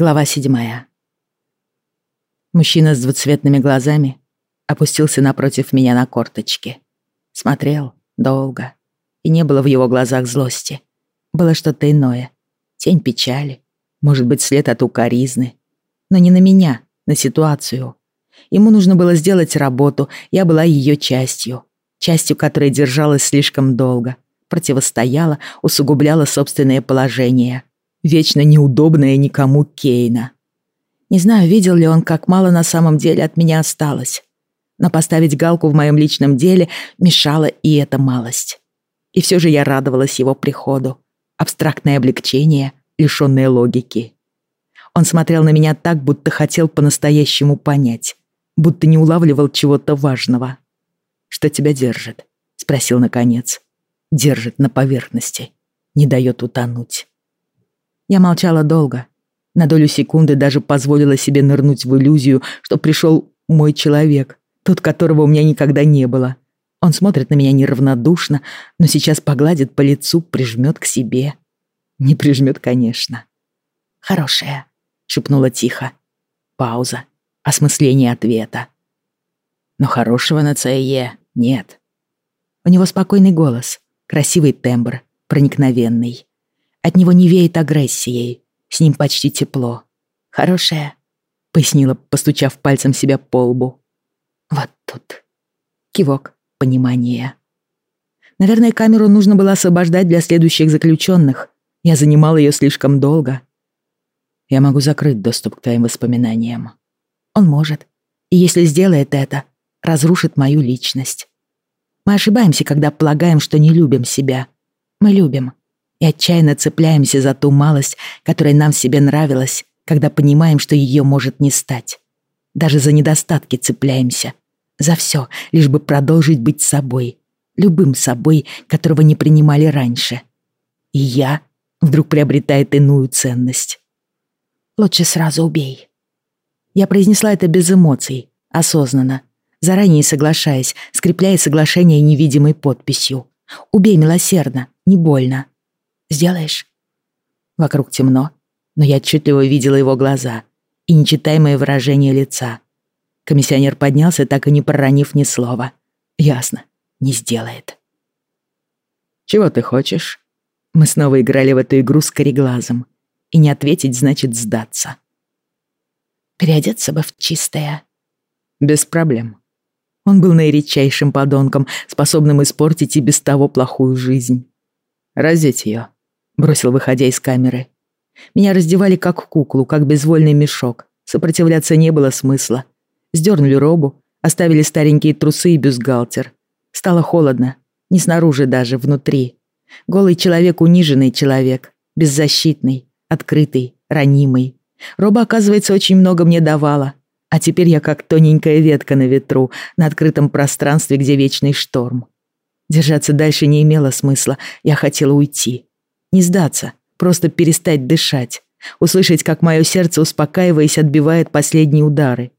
Глава седьмая. Мужчина с двуцветными глазами опустился напротив меня на корточки. Смотрел долго, и не было в его глазах злости. Было что-то иное. Тень печали, может быть, след от укоризны. Но не на меня, на ситуацию. Ему нужно было сделать работу, я была ее частью. Частью, которая держалась слишком долго, противостояла, усугубляла собственное положение — вечно неудобная никому Кейна. Не знаю, видел ли он, как мало на самом деле от меня осталось. Но поставить галку в моем личном деле мешала и эта малость. И все же я радовалась его приходу. Абстрактное облегчение, лишённое логики. Он смотрел на меня так, будто хотел по-настоящему понять, будто не улавливал чего-то важного. «Что тебя держит?» — спросил наконец. «Держит на поверхности, не дает утонуть». Я молчала долго. На долю секунды даже позволила себе нырнуть в иллюзию, что пришел мой человек, тот, которого у меня никогда не было. Он смотрит на меня неравнодушно, но сейчас погладит по лицу, прижмет к себе. Не прижмет, конечно. «Хорошая», — шепнула тихо. Пауза. Осмысление ответа. Но хорошего на ЦЕ нет. У него спокойный голос, красивый тембр, проникновенный. От него не веет агрессией. С ним почти тепло. Хорошая, пояснила, постучав пальцем себя по лбу. Вот тут. Кивок, понимание. Наверное, камеру нужно было освобождать для следующих заключенных. Я занимал ее слишком долго. Я могу закрыть доступ к твоим воспоминаниям. Он может. И если сделает это, разрушит мою личность. Мы ошибаемся, когда полагаем, что не любим себя. Мы любим и отчаянно цепляемся за ту малость, которая нам себе нравилась, когда понимаем, что ее может не стать. Даже за недостатки цепляемся. За все, лишь бы продолжить быть собой. Любым собой, которого не принимали раньше. И я вдруг приобретает иную ценность. Лучше сразу убей. Я произнесла это без эмоций, осознанно, заранее соглашаясь, скрепляя соглашение невидимой подписью. Убей милосердно, не больно. Сделаешь?» Вокруг темно, но я отчетливо видела его глаза и нечитаемое выражение лица. Комиссионер поднялся, так и не проронив ни слова. «Ясно, не сделает». «Чего ты хочешь?» Мы снова играли в эту игру с кореглазом. И не ответить значит сдаться. «Переодеться бы в чистое». «Без проблем». Он был наиречайшим подонком, способным испортить и без того плохую жизнь. «Разить ее», бросил, выходя из камеры. Меня раздевали как куклу, как безвольный мешок. Сопротивляться не было смысла. Сдернули робу, оставили старенькие трусы и бюстгальтер. Стало холодно, не снаружи даже, внутри. Голый человек — униженный человек, беззащитный, открытый, ранимый. Роба, оказывается, очень много мне давала. А теперь я как тоненькая ветка на ветру, на открытом пространстве, где вечный шторм. Держаться дальше не имело смысла, я хотела уйти. Не сдаться, просто перестать дышать. Услышать, как мое сердце, успокаиваясь, отбивает последние удары.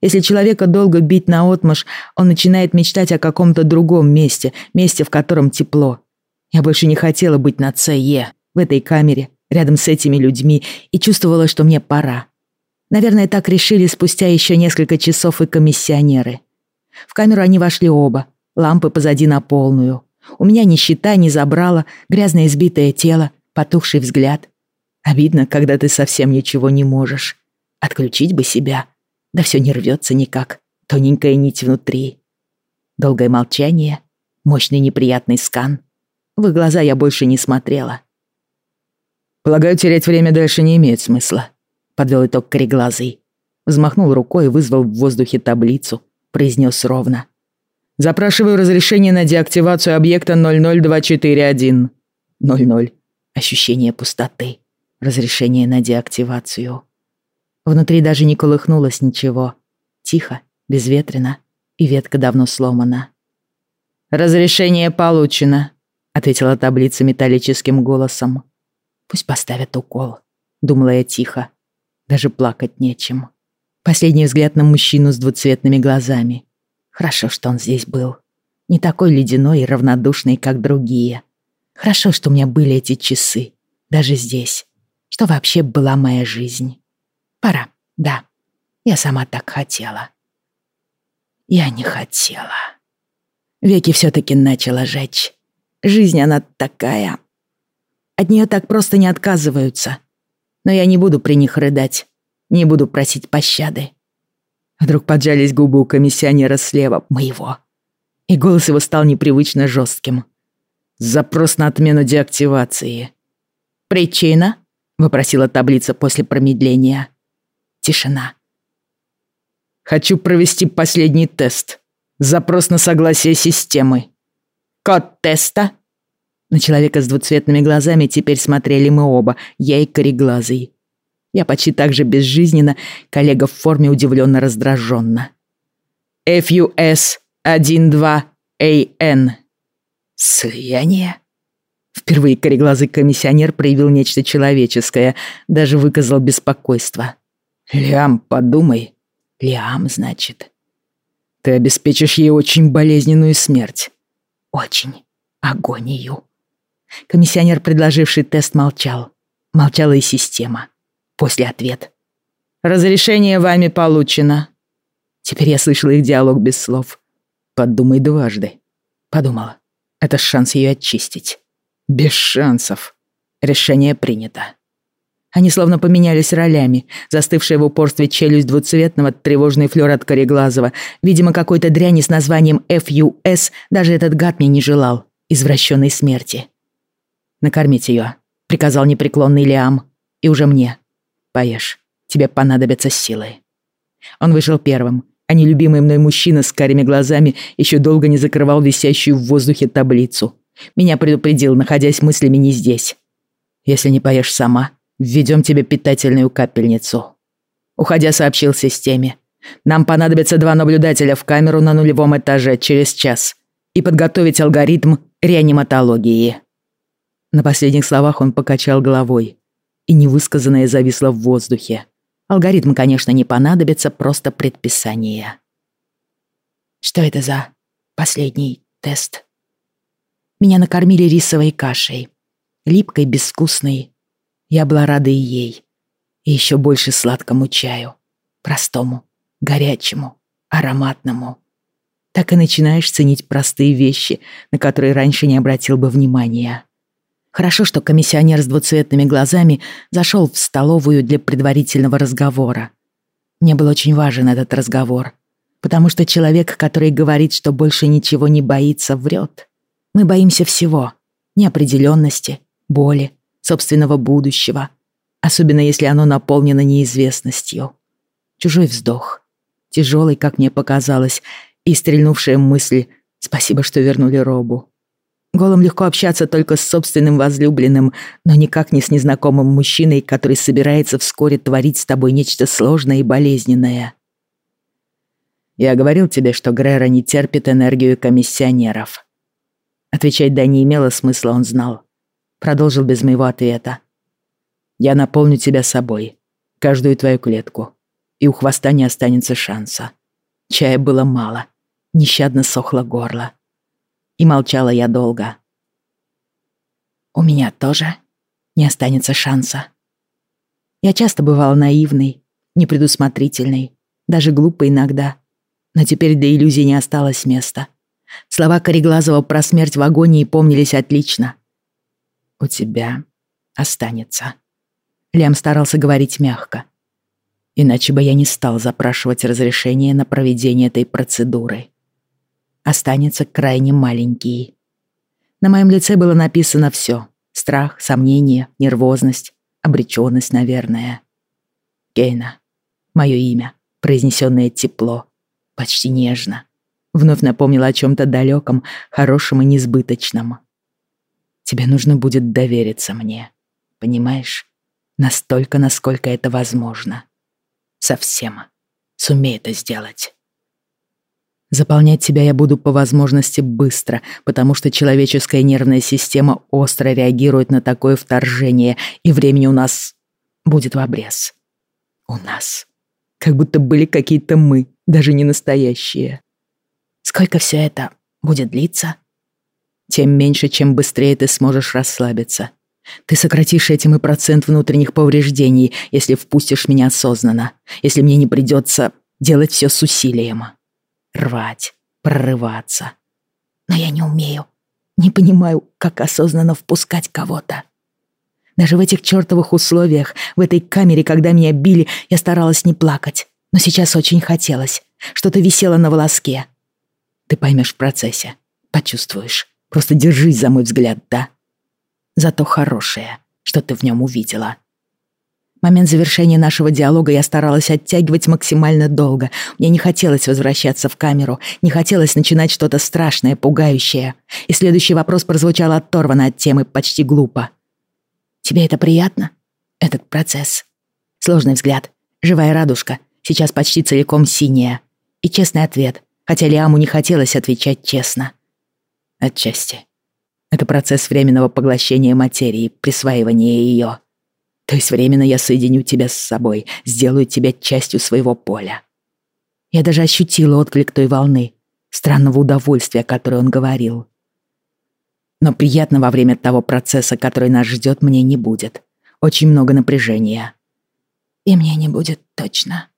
Если человека долго бить на наотмашь, он начинает мечтать о каком-то другом месте, месте, в котором тепло. Я больше не хотела быть на ЦЕ, в этой камере, рядом с этими людьми, и чувствовала, что мне пора. Наверное, так решили спустя еще несколько часов и комиссионеры. В камеру они вошли оба, лампы позади на полную. У меня ни щита, ни забрала, грязное избитое тело, потухший взгляд. Обидно, когда ты совсем ничего не можешь. Отключить бы себя. Да все не рвется никак. Тоненькая нить внутри. Долгое молчание, мощный неприятный скан. В их глаза я больше не смотрела. «Полагаю, терять время дальше не имеет смысла», — подвел итог кореглазый. Взмахнул рукой и вызвал в воздухе таблицу, произнес ровно. Запрашиваю разрешение на деактивацию объекта 00241. 00. Ощущение пустоты. Разрешение на деактивацию. Внутри даже не колыхнулось ничего. Тихо, безветренно, и ветка давно сломана. «Разрешение получено», — ответила таблица металлическим голосом. «Пусть поставят укол», — думала я тихо. Даже плакать нечем. Последний взгляд на мужчину с двуцветными глазами — Хорошо, что он здесь был. Не такой ледяной и равнодушный, как другие. Хорошо, что у меня были эти часы. Даже здесь. Что вообще была моя жизнь. Пора, да. Я сама так хотела. Я не хотела. Веки все-таки начала жечь. Жизнь она такая. От нее так просто не отказываются. Но я не буду при них рыдать. Не буду просить пощады. Вдруг поджались губы у комиссионера слева, моего. И голос его стал непривычно жестким. Запрос на отмену деактивации. «Причина?» — вопросила таблица после промедления. Тишина. «Хочу провести последний тест. Запрос на согласие системы». «Код теста?» На человека с двуцветными глазами теперь смотрели мы оба, я и кореглазый. Я почти так же безжизненно, коллега в форме удивленно раздраженно. FUS 12AN. Слияние? Впервые кореглазый комиссионер проявил нечто человеческое, даже выказал беспокойство. «Лиам, подумай». «Лиам, значит». «Ты обеспечишь ей очень болезненную смерть». «Очень. Агонию». Комиссионер, предложивший тест, молчал. Молчала и система. После ответ. «Разрешение вами получено». Теперь я слышала их диалог без слов. «Подумай дважды». Подумала. Это шанс ее очистить. Без шансов. Решение принято. Они словно поменялись ролями. Застывшая в упорстве челюсть двуцветного, тревожный флёр от кореглазого. Видимо, какой-то дряни с названием FUS даже этот гад мне не желал. Извращенной смерти. «Накормить ее», — приказал непреклонный Лиам. «И уже мне. Поешь. Тебе понадобятся силы». Он вышел первым, а нелюбимый мной мужчина с карими глазами еще долго не закрывал висящую в воздухе таблицу. Меня предупредил, находясь мыслями не здесь. «Если не поешь сама, введем тебе питательную капельницу». Уходя, сообщил системе. «Нам понадобится два наблюдателя в камеру на нулевом этаже через час и подготовить алгоритм реаниматологии». На последних словах он покачал головой, и невысказанное зависло в воздухе. Алгоритм, конечно, не понадобится, просто предписание. Что это за последний тест? Меня накормили рисовой кашей. Липкой, безвкусной. Я была рада и ей. И еще больше сладкому чаю. Простому, горячему, ароматному. Так и начинаешь ценить простые вещи, на которые раньше не обратил бы внимания. Хорошо, что комиссионер с двуцветными глазами зашел в столовую для предварительного разговора. Мне был очень важен этот разговор, потому что человек, который говорит, что больше ничего не боится, врет. Мы боимся всего. Неопределенности, боли, собственного будущего. Особенно если оно наполнено неизвестностью. Чужой вздох. Тяжелый, как мне показалось, и стрельнувшая мысль «Спасибо, что вернули Робу». Голым легко общаться только с собственным возлюбленным, но никак не с незнакомым мужчиной, который собирается вскоре творить с тобой нечто сложное и болезненное. Я говорил тебе, что Грера не терпит энергию комиссионеров. Отвечать да не имело смысла, он знал. Продолжил без моего ответа. Я наполню тебя собой, каждую твою клетку, и у хвоста не останется шанса. Чая было мало, нещадно сохло горло. И молчала я долго. У меня тоже не останется шанса. Я часто бывала наивной, непредусмотрительной, даже глупой иногда. Но теперь для иллюзий не осталось места. Слова Кореглазова про смерть в агонии помнились отлично. «У тебя останется». Лям старался говорить мягко. Иначе бы я не стал запрашивать разрешение на проведение этой процедуры останется крайне маленький. На моем лице было написано все: Страх, сомнение, нервозность, обреченность, наверное. Кейна. Мое имя, произнесенное тепло, почти нежно. Вновь напомнила о чем-то далеком, хорошем и несбыточном. Тебе нужно будет довериться мне. Понимаешь? Настолько, насколько это возможно. Совсем. Сумей это сделать. Заполнять тебя я буду по возможности быстро, потому что человеческая нервная система остро реагирует на такое вторжение, и времени у нас будет в обрез. У нас. Как будто были какие-то мы, даже не настоящие. Сколько все это будет длиться? Тем меньше, чем быстрее ты сможешь расслабиться. Ты сократишь этим и процент внутренних повреждений, если впустишь меня осознанно, если мне не придется делать все с усилием. Рвать, прорываться. Но я не умею, не понимаю, как осознанно впускать кого-то. Даже в этих чертовых условиях, в этой камере, когда меня били, я старалась не плакать. Но сейчас очень хотелось. Что-то висело на волоске. Ты поймешь в процессе. Почувствуешь. Просто держись за мой взгляд, да? Зато хорошее, что ты в нем увидела. Момент завершения нашего диалога я старалась оттягивать максимально долго. Мне не хотелось возвращаться в камеру, не хотелось начинать что-то страшное, пугающее. И следующий вопрос прозвучал оторванно от темы, почти глупо. «Тебе это приятно? Этот процесс?» Сложный взгляд, живая радужка, сейчас почти целиком синяя. И честный ответ, хотя Лиаму не хотелось отвечать честно. Отчасти. Это процесс временного поглощения материи, присваивания ее. То есть временно я соединю тебя с собой, сделаю тебя частью своего поля. Я даже ощутила отклик той волны, странного удовольствия, о которой он говорил. Но приятно во время того процесса, который нас ждет, мне не будет. Очень много напряжения. И мне не будет точно.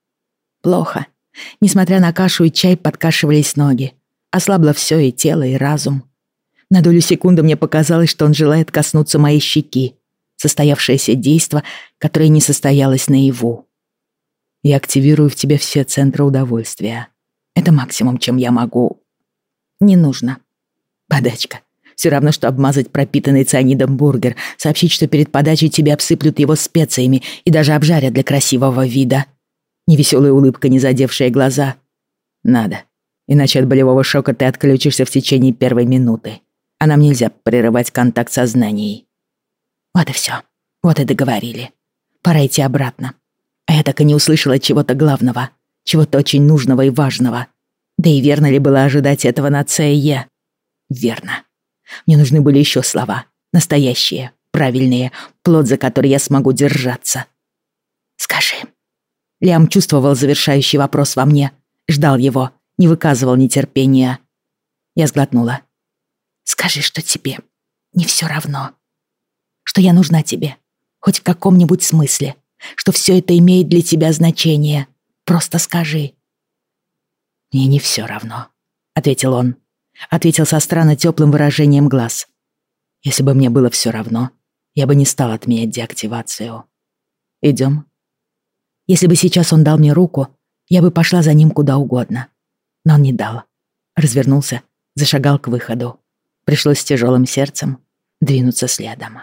Плохо. Несмотря на кашу и чай, подкашивались ноги. Ослабло все и тело, и разум. На долю секунды мне показалось, что он желает коснуться моей щеки, состоявшееся действо, которое не состоялось наяву. Я активирую в тебе все центры удовольствия. Это максимум, чем я могу. Не нужно. Подачка. Все равно, что обмазать пропитанный цианидом бургер, сообщить, что перед подачей тебе обсыплют его специями и даже обжарят для красивого вида. Невеселая улыбка, не задевшая глаза. Надо. Иначе от болевого шока ты отключишься в течение первой минуты. А нам нельзя прерывать контакт сознаний. Вот и все. Вот и договорили. Пора идти обратно. А я так и не услышала чего-то главного, чего-то очень нужного и важного. Да и верно ли было ожидать этого на ЦЕ? Верно. Мне нужны были еще слова. Настоящие, правильные, плод, за который я смогу держаться. «Скажи». Лиам чувствовал завершающий вопрос во мне, ждал его, не выказывал нетерпения. Я сглотнула. «Скажи, что тебе не все равно» что я нужна тебе, хоть в каком-нибудь смысле, что все это имеет для тебя значение. Просто скажи». «Мне не все равно», — ответил он. Ответил со странно теплым выражением глаз. «Если бы мне было все равно, я бы не стал отменять деактивацию. Идем. Если бы сейчас он дал мне руку, я бы пошла за ним куда угодно. Но он не дал. Развернулся, зашагал к выходу. Пришлось с тяжелым сердцем двинуться следом.